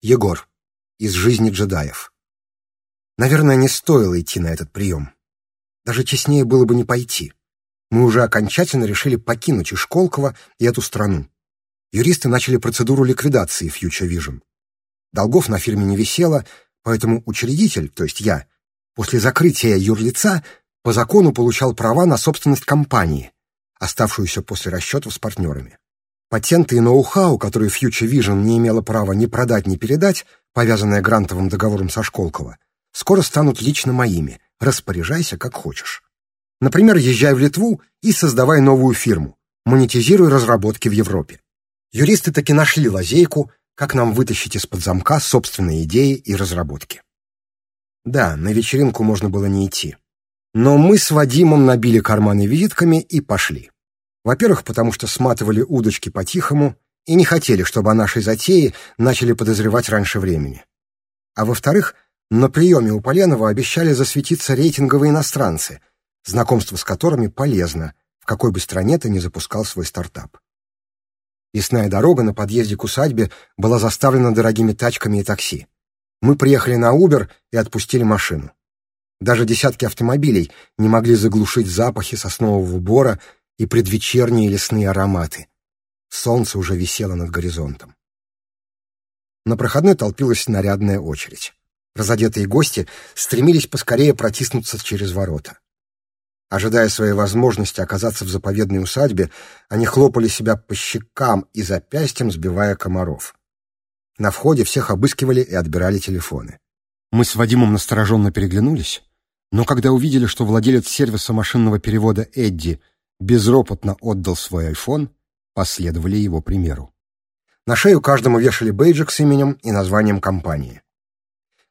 Егор. Из жизни джедаев. Наверное, не стоило идти на этот прием. Даже честнее было бы не пойти. Мы уже окончательно решили покинуть и Школково, и эту страну. Юристы начали процедуру ликвидации Future Vision. Долгов на фирме не висело, поэтому учредитель, то есть я, после закрытия юрлица по закону получал права на собственность компании, оставшуюся после расчетов с партнерами. Патенты и ноу-хау, которые Future Vision не имела права ни продать, ни передать, повязанные грантовым договором со Школково, скоро станут лично моими. Распоряжайся как хочешь. Например, езжай в Литву и создавай новую фирму. Монетизируй разработки в Европе. Юристы таки нашли лазейку, как нам вытащить из-под замка собственные идеи и разработки. Да, на вечеринку можно было не идти. Но мы с Вадимом набили карманы визитками и пошли. Во-первых, потому что сматывали удочки по-тихому и не хотели, чтобы о нашей затее начали подозревать раньше времени. А во-вторых, на приеме у Поленова обещали засветиться рейтинговые иностранцы, знакомство с которыми полезно, в какой бы стране ты ни запускал свой стартап. Лесная дорога на подъезде к усадьбе была заставлена дорогими тачками и такси. Мы приехали на Убер и отпустили машину. Даже десятки автомобилей не могли заглушить запахи соснового бора и предвечерние лесные ароматы. Солнце уже висело над горизонтом. На проходной толпилась нарядная очередь. Разодетые гости стремились поскорее протиснуться через ворота. Ожидая своей возможности оказаться в заповедной усадьбе, они хлопали себя по щекам и запястьям, сбивая комаров. На входе всех обыскивали и отбирали телефоны. Мы с Вадимом настороженно переглянулись, но когда увидели, что владелец сервиса машинного перевода Эдди безропотно отдал свой айфон, последовали его примеру. На шею каждому вешали бейджик с именем и названием компании.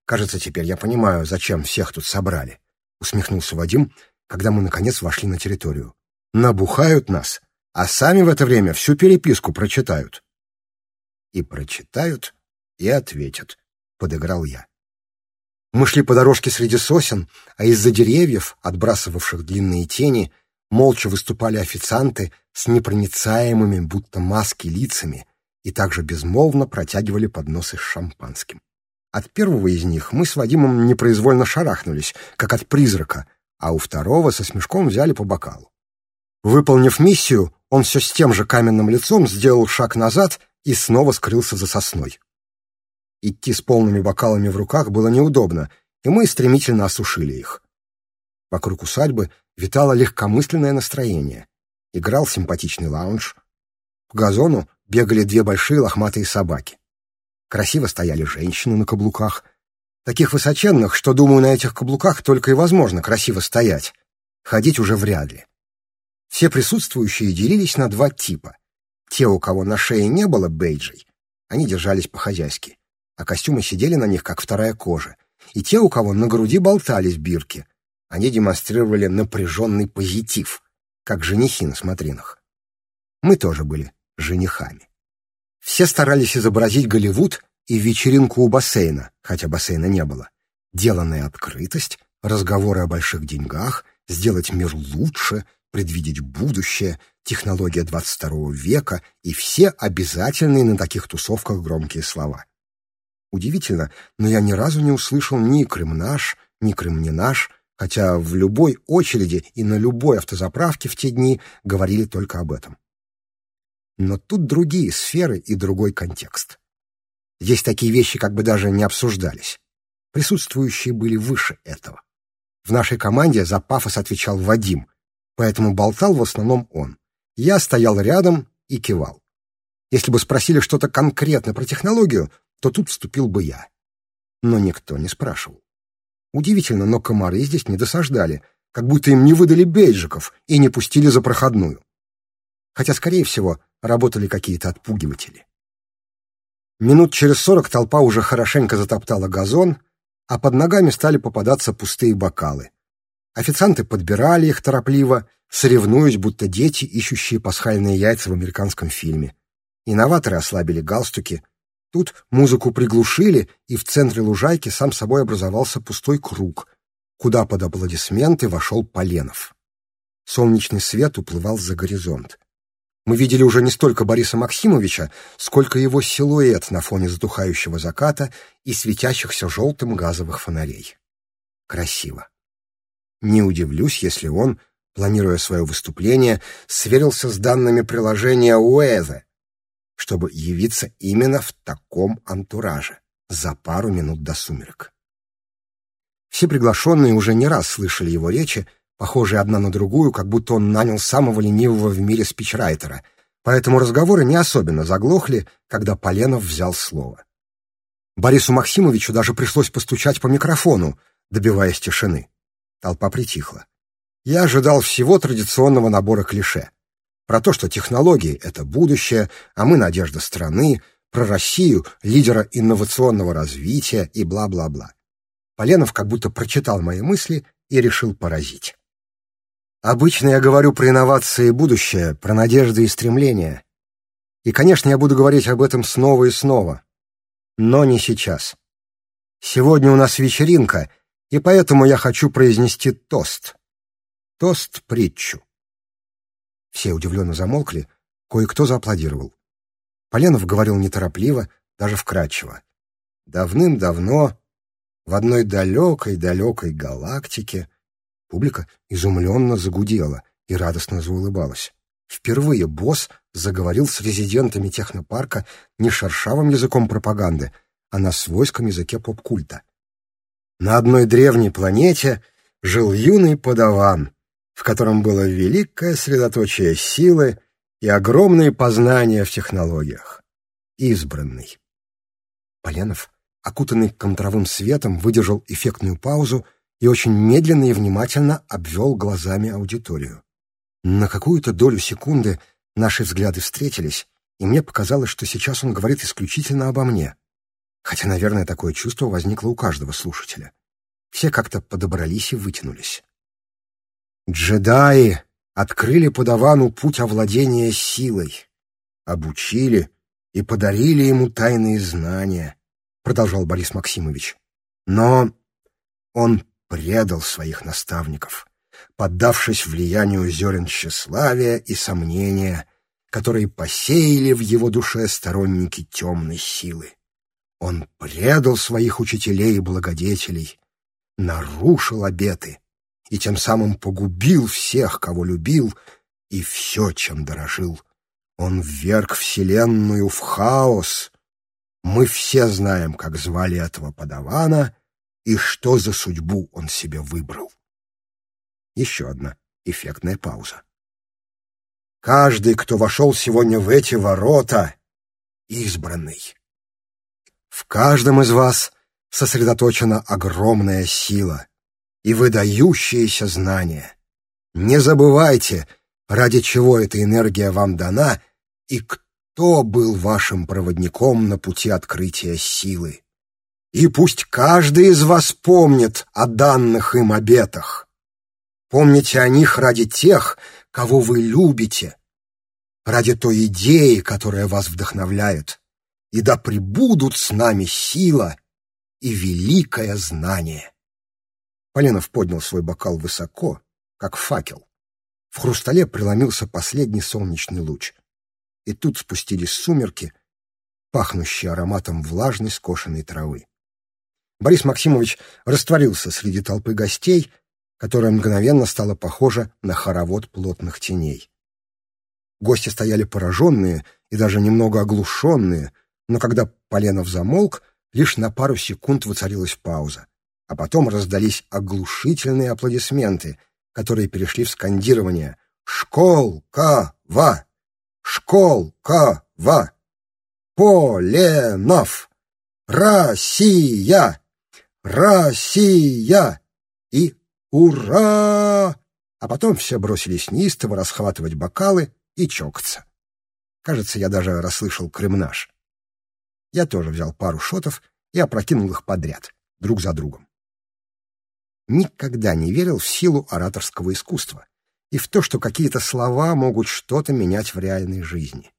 «Кажется, теперь я понимаю, зачем всех тут собрали», — усмехнулся Вадим, когда мы, наконец, вошли на территорию. «Набухают нас, а сами в это время всю переписку прочитают». «И прочитают, и ответят», — подыграл я. Мы шли по дорожке среди сосен, а из-за деревьев, отбрасывавших длинные тени, молча выступали официанты с непроницаемыми, будто маски, лицами и также безмолвно протягивали подносы с шампанским. От первого из них мы с Вадимом непроизвольно шарахнулись, как от призрака, а у второго со смешком взяли по бокалу. Выполнив миссию, он все с тем же каменным лицом сделал шаг назад и снова скрылся за сосной. Идти с полными бокалами в руках было неудобно, и мы стремительно осушили их. Вокруг усадьбы витало легкомысленное настроение. Играл симпатичный лаунж. По газону бегали две большие лохматые собаки. Красиво стояли женщины на каблуках. Таких высоченных, что, думаю, на этих каблуках только и возможно красиво стоять. Ходить уже вряд ли. Все присутствующие делились на два типа. Те, у кого на шее не было бейджей, они держались по-хозяйски а костюмы сидели на них, как вторая кожа. И те, у кого на груди болтались бирки, они демонстрировали напряженный позитив, как женихи на смотринах. Мы тоже были женихами. Все старались изобразить Голливуд и вечеринку у бассейна, хотя бассейна не было. Деланная открытость, разговоры о больших деньгах, сделать мир лучше, предвидеть будущее, технология 22 века и все обязательные на таких тусовках громкие слова. Удивительно, но я ни разу не услышал ни «Крым наш», ни «Крым не наш», хотя в любой очереди и на любой автозаправке в те дни говорили только об этом. Но тут другие сферы и другой контекст. Здесь такие вещи как бы даже не обсуждались. Присутствующие были выше этого. В нашей команде за пафос отвечал Вадим, поэтому болтал в основном он. Я стоял рядом и кивал. Если бы спросили что-то конкретно про технологию, то тут вступил бы я. Но никто не спрашивал. Удивительно, но комары здесь не досаждали, как будто им не выдали бейджиков и не пустили за проходную. Хотя, скорее всего, работали какие-то отпугиватели. Минут через сорок толпа уже хорошенько затоптала газон, а под ногами стали попадаться пустые бокалы. Официанты подбирали их торопливо, соревнуясь, будто дети, ищущие пасхальные яйца в американском фильме. Инноваторы ослабили галстуки, Тут музыку приглушили, и в центре лужайки сам собой образовался пустой круг, куда под аплодисменты вошел Поленов. Солнечный свет уплывал за горизонт. Мы видели уже не столько Бориса Максимовича, сколько его силуэт на фоне затухающего заката и светящихся желтым газовых фонарей. Красиво. Не удивлюсь, если он, планируя свое выступление, сверился с данными приложения Уэза, чтобы явиться именно в таком антураже за пару минут до сумерек. Все приглашенные уже не раз слышали его речи, похожие одна на другую, как будто он нанял самого ленивого в мире спичрайтера, поэтому разговоры не особенно заглохли, когда Поленов взял слово. Борису Максимовичу даже пришлось постучать по микрофону, добиваясь тишины. Толпа притихла. Я ожидал всего традиционного набора клише. Про то, что технологии — это будущее, а мы — надежда страны, про Россию, лидера инновационного развития и бла-бла-бла. Поленов как будто прочитал мои мысли и решил поразить. Обычно я говорю про инновации и будущее, про надежды и стремления. И, конечно, я буду говорить об этом снова и снова. Но не сейчас. Сегодня у нас вечеринка, и поэтому я хочу произнести тост. Тост-притчу. Все удивленно замолкли, кое-кто зааплодировал. Поленов говорил неторопливо, даже вкрадчиво. Давным-давно, в одной далекой-далекой галактике, публика изумленно загудела и радостно заулыбалась. Впервые босс заговорил с резидентами технопарка не шершавым языком пропаганды, а на свойском языке поп-культа. На одной древней планете жил юный подаван, в котором было великое средоточие силы и огромные познания в технологиях. Избранный. Поленов, окутанный контровым светом, выдержал эффектную паузу и очень медленно и внимательно обвел глазами аудиторию. На какую-то долю секунды наши взгляды встретились, и мне показалось, что сейчас он говорит исключительно обо мне хотя, наверное, такое чувство возникло у каждого слушателя. Все как-то подобрались и вытянулись. Джедаи открыли подавану путь овладения силой, обучили и подарили ему тайные знания, продолжал Борис Максимович. Но он предал своих наставников, поддавшись влиянию зерен тщеславия и сомнения, которые посеяли в его душе сторонники темной силы. Он предал своих учителей и благодетелей, нарушил обеты и тем самым погубил всех, кого любил, и все, чем дорожил. Он вверг Вселенную в хаос. Мы все знаем, как звали этого подавана и что за судьбу он себе выбрал. Еще одна эффектная пауза. Каждый, кто вошел сегодня в эти ворота, избранный. В каждом из вас сосредоточена огромная сила и выдающиеся знания. Не забывайте, ради чего эта энергия вам дана и кто был вашим проводником на пути открытия силы. И пусть каждый из вас помнит о данных им обетах. Помните о них ради тех, кого вы любите, ради той идеи, которая вас вдохновляет и да пребудут с нами сила и великое знание. Поленов поднял свой бокал высоко, как факел. В хрустале преломился последний солнечный луч. И тут спустились сумерки, пахнущие ароматом влажной скошенной травы. Борис Максимович растворился среди толпы гостей, которая мгновенно стала похожа на хоровод плотных теней. Гости стояли пораженные и даже немного оглушенные, но когда Поленов замолк, лишь на пару секунд воцарилась пауза, а потом раздались оглушительные аплодисменты, которые перешли в скандирование «Школка-ва! Школка-ва! Поленов! Россия! Россия!» и «Ура!» А потом все бросились неистово расхватывать бокалы и чокаться. Кажется, я даже расслышал кремнаж. Я тоже взял пару шотов и опрокинул их подряд, друг за другом. Никогда не верил в силу ораторского искусства и в то, что какие-то слова могут что-то менять в реальной жизни.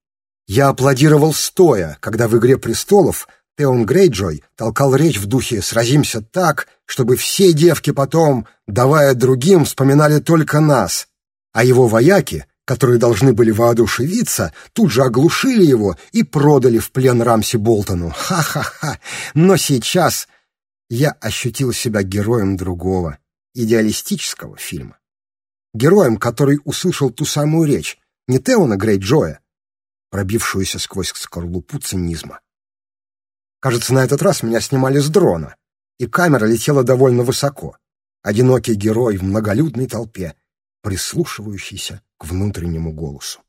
Я аплодировал стоя, когда в «Игре престолов» Теон Грейджой толкал речь в духе «Сразимся так, чтобы все девки потом, давая другим, вспоминали только нас», а его вояки, которые должны были воодушевиться, тут же оглушили его и продали в плен Рамси Болтону. Ха-ха-ха! Но сейчас я ощутил себя героем другого, идеалистического фильма. Героем, который услышал ту самую речь, не Теона Грейджоя, пробившуюся сквозь скорлупу цинизма. Кажется, на этот раз меня снимали с дрона, и камера летела довольно высоко. Одинокий герой в многолюдной толпе, прислушивающийся к внутреннему голосу.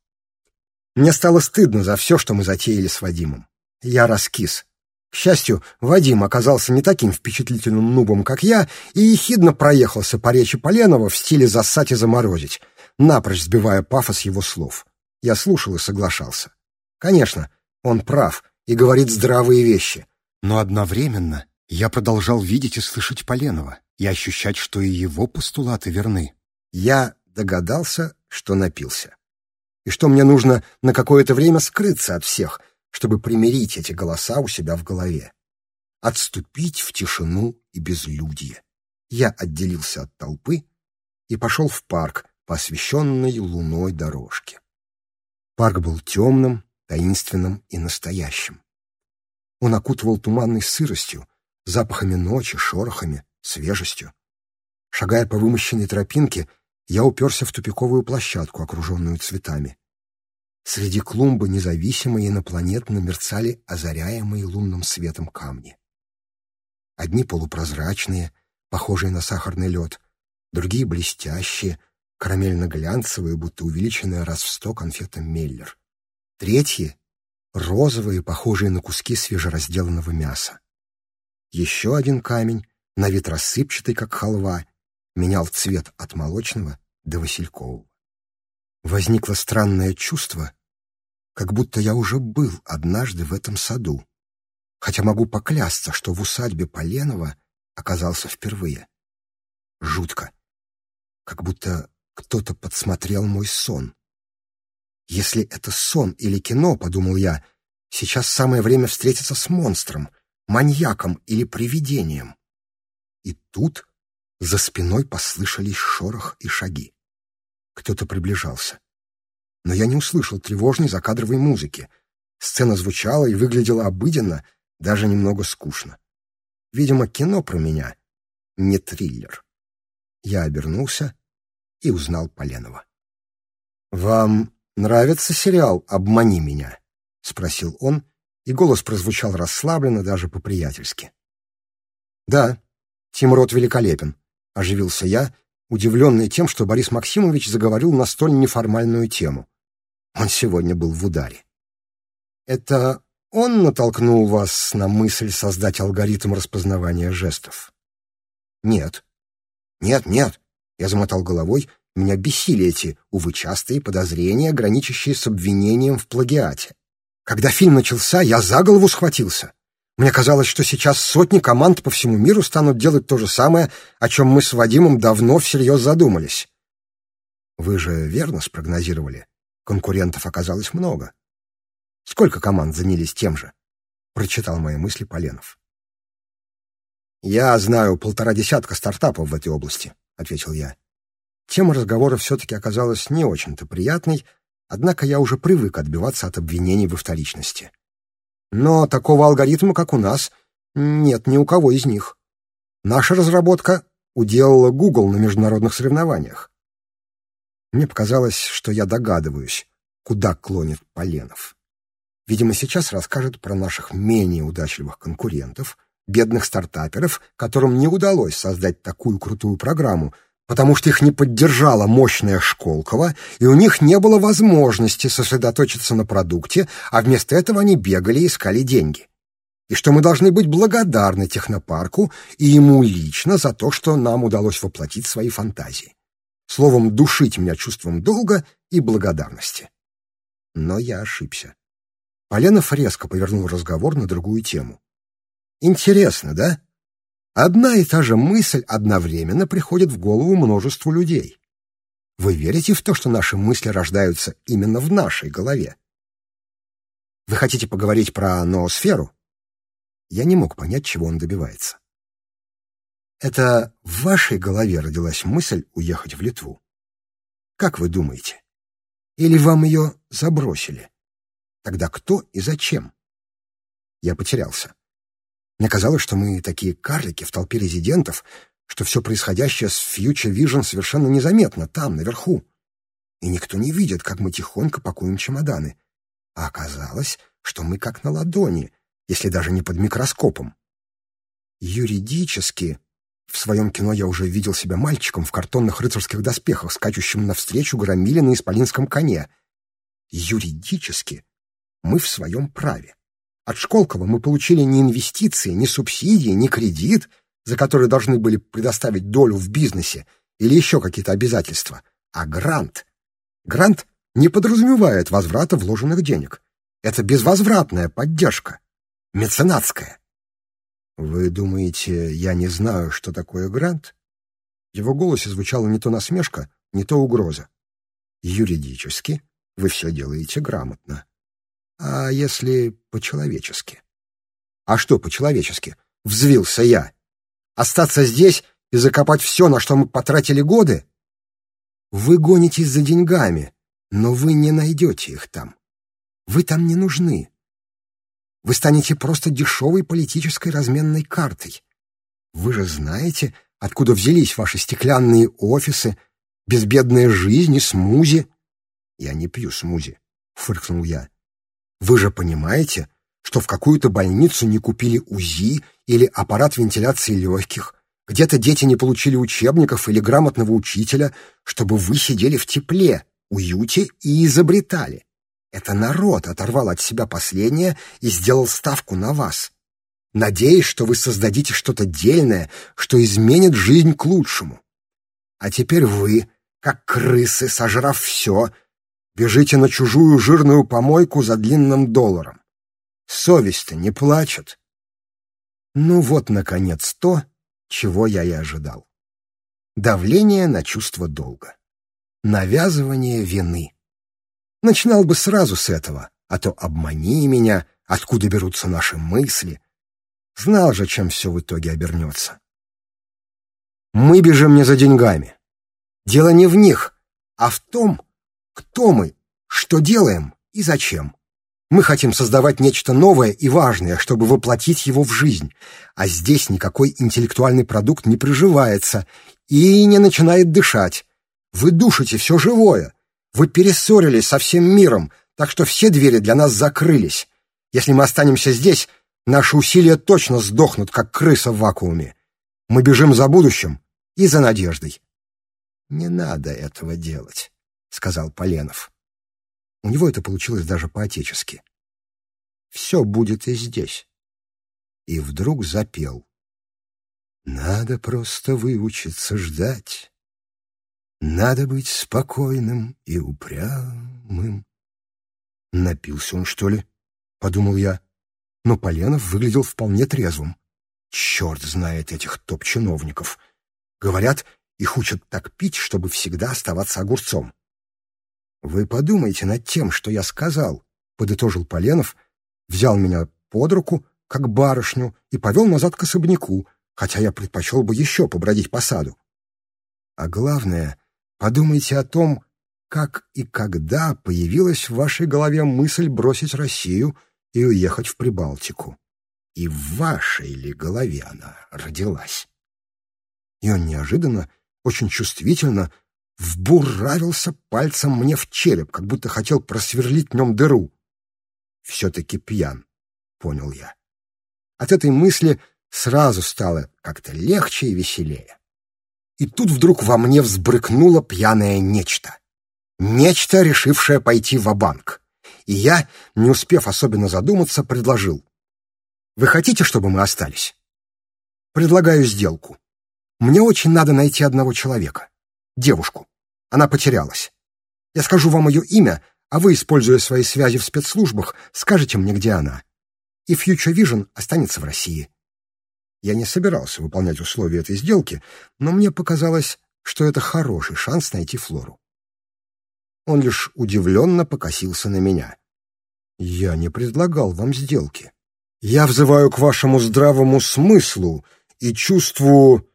Мне стало стыдно за все, что мы затеяли с Вадимом. Я раскис. К счастью, Вадим оказался не таким впечатлительным нубом, как я, и ехидно проехался по речи Поленова в стиле «зассать и заморозить», напрочь сбивая пафос его слов. Я слушал и соглашался. Конечно, он прав и говорит здравые вещи, но одновременно я продолжал видеть и слышать Поленова и ощущать, что и его постулаты верны. Я догадался, что напился. И что мне нужно на какое-то время скрыться от всех, чтобы примирить эти голоса у себя в голове. Отступить в тишину и безлюдье. Я отделился от толпы и пошел в парк по освещенной луной дорожке. Парк был темным, таинственным и настоящим. Он окутывал туманной сыростью, запахами ночи, шорохами, свежестью. Шагая по вымощенной тропинке, я уперся в тупиковую площадку, окруженную цветами. Среди клумбы независимо инопланетно мерцали озаряемые лунным светом камни. Одни полупрозрачные, похожие на сахарный лед, другие блестящие, карамельно-глянцевые, будто увеличенные раз в сто конфета Меллер. Третьи — розовые, похожие на куски свежеразделанного мяса. Еще один камень, на вид рассыпчатый, как халва, менял цвет от молочного до василькового. Возникло странное чувство, как будто я уже был однажды в этом саду, хотя могу поклясться, что в усадьбе Поленова оказался впервые. Жутко, как будто кто-то подсмотрел мой сон. Если это сон или кино, подумал я, сейчас самое время встретиться с монстром, маньяком или привидением. И тут за спиной послышались шорох и шаги. Кто-то приближался. Но я не услышал тревожной закадровой музыки. Сцена звучала и выглядела обыденно, даже немного скучно. Видимо, кино про меня не триллер. Я обернулся и узнал Поленова. «Вам нравится сериал «Обмани меня»?» — спросил он, и голос прозвучал расслабленно, даже по-приятельски. «Да, Тим Рот великолепен. — оживился я, удивленный тем, что Борис Максимович заговорил на столь неформальную тему. Он сегодня был в ударе. «Это он натолкнул вас на мысль создать алгоритм распознавания жестов?» «Нет». «Нет, нет», — я замотал головой, меня бесили эти, увы, частые подозрения, граничащие с обвинением в плагиате. Когда фильм начался, я за голову схватился. Мне казалось, что сейчас сотни команд по всему миру станут делать то же самое, о чем мы с Вадимом давно всерьез задумались. Вы же верно спрогнозировали. Конкурентов оказалось много. Сколько команд занялись тем же? Прочитал мои мысли Поленов. «Я знаю полтора десятка стартапов в этой области», — ответил я. Тема разговора все-таки оказалась не очень-то приятной, однако я уже привык отбиваться от обвинений во вторичности. Но такого алгоритма, как у нас, нет ни у кого из них. Наша разработка уделала Google на международных соревнованиях. Мне показалось, что я догадываюсь, куда клонит Поленов. Видимо, сейчас расскажет про наших менее удачливых конкурентов, бедных стартаперов, которым не удалось создать такую крутую программу, потому что их не поддержала мощная Школкова, и у них не было возможности сосредоточиться на продукте, а вместо этого они бегали и искали деньги. И что мы должны быть благодарны технопарку и ему лично за то, что нам удалось воплотить свои фантазии. Словом, душить меня чувством долга и благодарности. Но я ошибся. Поленов резко повернул разговор на другую тему. «Интересно, да?» Одна и та же мысль одновременно приходит в голову множеству людей. Вы верите в то, что наши мысли рождаются именно в нашей голове? Вы хотите поговорить про ноосферу? Я не мог понять, чего он добивается. Это в вашей голове родилась мысль уехать в Литву. Как вы думаете? Или вам ее забросили? Тогда кто и зачем? Я потерялся. Мне казалось, что мы такие карлики в толпе резидентов, что все происходящее с Future Vision совершенно незаметно, там, наверху. И никто не видит, как мы тихонько пакуем чемоданы. А оказалось, что мы как на ладони, если даже не под микроскопом. Юридически, в своем кино я уже видел себя мальчиком в картонных рыцарских доспехах, скачущим навстречу громиле на исполинском коне. Юридически мы в своем праве. От Школкова мы получили не инвестиции, не субсидии, не кредит, за который должны были предоставить долю в бизнесе или еще какие-то обязательства, а грант. Грант не подразумевает возврата вложенных денег. Это безвозвратная поддержка, меценатская. Вы думаете, я не знаю, что такое грант? В его голосе звучала не то насмешка, не то угроза. Юридически вы все делаете грамотно. А если по-человечески? А что по-человечески? Взвился я. Остаться здесь и закопать все, на что мы потратили годы? Вы гонитесь за деньгами, но вы не найдете их там. Вы там не нужны. Вы станете просто дешевой политической разменной картой. Вы же знаете, откуда взялись ваши стеклянные офисы, безбедная жизнь и смузи. Я не пью смузи, — фыркнул я. Вы же понимаете, что в какую-то больницу не купили УЗИ или аппарат вентиляции легких, где-то дети не получили учебников или грамотного учителя, чтобы вы сидели в тепле, уюте и изобретали. Это народ оторвал от себя последнее и сделал ставку на вас, надеясь, что вы создадите что-то дельное, что изменит жизнь к лучшему. А теперь вы, как крысы, сожрав все, бежите на чужую жирную помойку за длинным долларом. Совесть-то не плачет. Ну вот, наконец, то, чего я и ожидал. Давление на чувство долга. Навязывание вины. Начинал бы сразу с этого, а то обмани меня, откуда берутся наши мысли. Знал же, чем все в итоге обернется. Мы бежим не за деньгами. Дело не в них, а в том, кто мы, что делаем и зачем. Мы хотим создавать нечто новое и важное, чтобы воплотить его в жизнь, а здесь никакой интеллектуальный продукт не приживается и не начинает дышать. Вы душите все живое. Вы перессорились со всем миром, так что все двери для нас закрылись. Если мы останемся здесь, наши усилия точно сдохнут, как крыса в вакууме. Мы бежим за будущим и за надеждой. Не надо этого делать. — сказал Поленов. У него это получилось даже по-отечески. «Все будет и здесь». И вдруг запел. «Надо просто выучиться ждать. Надо быть спокойным и упрямым». «Напился он, что ли?» — подумал я. Но Поленов выглядел вполне трезвым. Черт знает этих топ-чиновников. Говорят, их учат так пить, чтобы всегда оставаться огурцом. «Вы подумайте над тем, что я сказал», — подытожил Поленов, взял меня под руку, как барышню, и повел назад к особняку, хотя я предпочел бы еще побродить по саду. А главное, подумайте о том, как и когда появилась в вашей голове мысль бросить Россию и уехать в Прибалтику. И в вашей ли голове она родилась? И он неожиданно, очень чувствительно вбуравился пальцем мне в череп, как будто хотел просверлить в нем дыру. Все-таки пьян, понял я. От этой мысли сразу стало как-то легче и веселее. И тут вдруг во мне взбрыкнуло пьяное нечто. Нечто, решившее пойти в банк И я, не успев особенно задуматься, предложил. «Вы хотите, чтобы мы остались?» «Предлагаю сделку. Мне очень надо найти одного человека. Девушку. Она потерялась. Я скажу вам ее имя, а вы, используя свои связи в спецслужбах, скажете мне, где она. И Future Vision останется в России. Я не собирался выполнять условия этой сделки, но мне показалось, что это хороший шанс найти Флору. Он лишь удивленно покосился на меня. «Я не предлагал вам сделки. Я взываю к вашему здравому смыслу и чувству...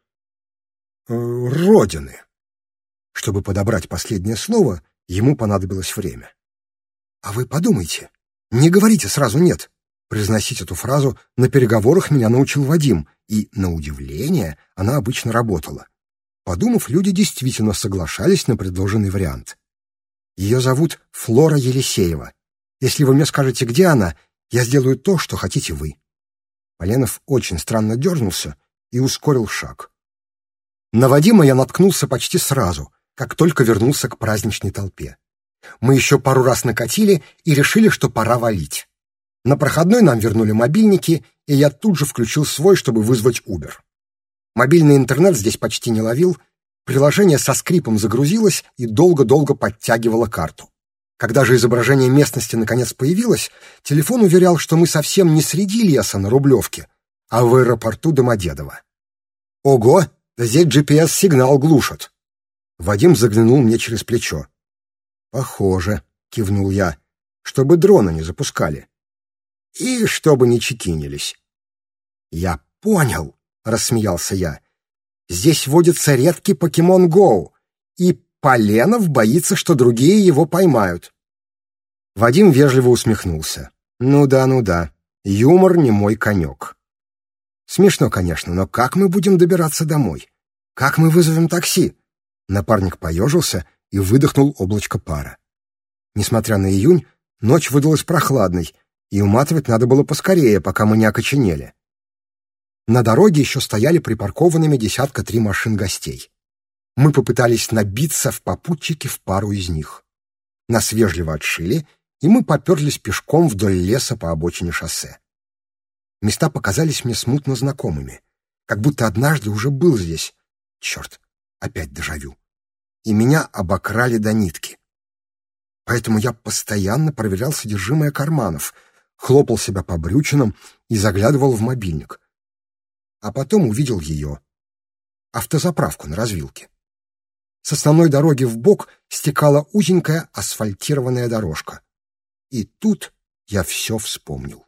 Э, Родины». Чтобы подобрать последнее слово, Ему понадобилось время. «А вы подумайте. Не говорите сразу «нет». Произносить эту фразу на переговорах меня научил Вадим, и, на удивление, она обычно работала. Подумав, люди действительно соглашались на предложенный вариант. Ее зовут Флора Елисеева. Если вы мне скажете, где она, я сделаю то, что хотите вы. Поленов очень странно дернулся и ускорил шаг. На Вадима я наткнулся почти сразу, как только вернулся к праздничной толпе. Мы еще пару раз накатили и решили, что пора валить. На проходной нам вернули мобильники, и я тут же включил свой, чтобы вызвать Uber. Мобильный интернет здесь почти не ловил, приложение со скрипом загрузилось и долго-долго подтягивало карту. Когда же изображение местности наконец появилось, телефон уверял, что мы совсем не среди леса на Рублевке, а в аэропорту Домодедово. Ого, да здесь GPS-сигнал глушат. Вадим заглянул мне через плечо. «Похоже», — кивнул я, — «чтобы дрона не запускали». «И чтобы не чекинились». «Я понял», — рассмеялся я. «Здесь водится редкий покемон Гоу, и Поленов боится, что другие его поймают». Вадим вежливо усмехнулся. «Ну да, ну да, юмор не мой конек». «Смешно, конечно, но как мы будем добираться домой? Как мы вызовем такси?» Напарник поежился и выдохнул облачко пара. Несмотря на июнь, ночь выдалась прохладной, и уматывать надо было поскорее, пока мы не окоченели. На дороге еще стояли припаркованными десятка три машин гостей. Мы попытались набиться в попутчике в пару из них. Нас вежливо отшили, и мы поперлись пешком вдоль леса по обочине шоссе. Места показались мне смутно знакомыми, как будто однажды уже был здесь. Черт, опять дежавю. И меня обокрали до нитки. Поэтому я постоянно проверял содержимое карманов, хлопал себя по брючинам и заглядывал в мобильник. А потом увидел ее. Автозаправку на развилке. С основной дороги в бок стекала узенькая асфальтированная дорожка. И тут я все вспомнил.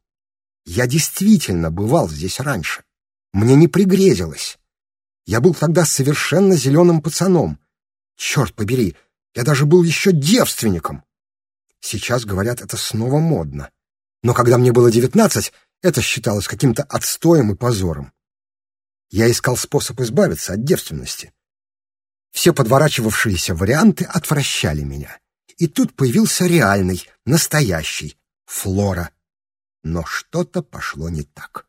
Я действительно бывал здесь раньше. Мне не пригрезилось. Я был тогда совершенно зеленым пацаном. Черт побери, я даже был еще девственником. Сейчас, говорят, это снова модно. Но когда мне было девятнадцать, это считалось каким-то отстоем и позором. Я искал способ избавиться от девственности. Все подворачивавшиеся варианты отвращали меня. И тут появился реальный, настоящий, Флора. Но что-то пошло не так.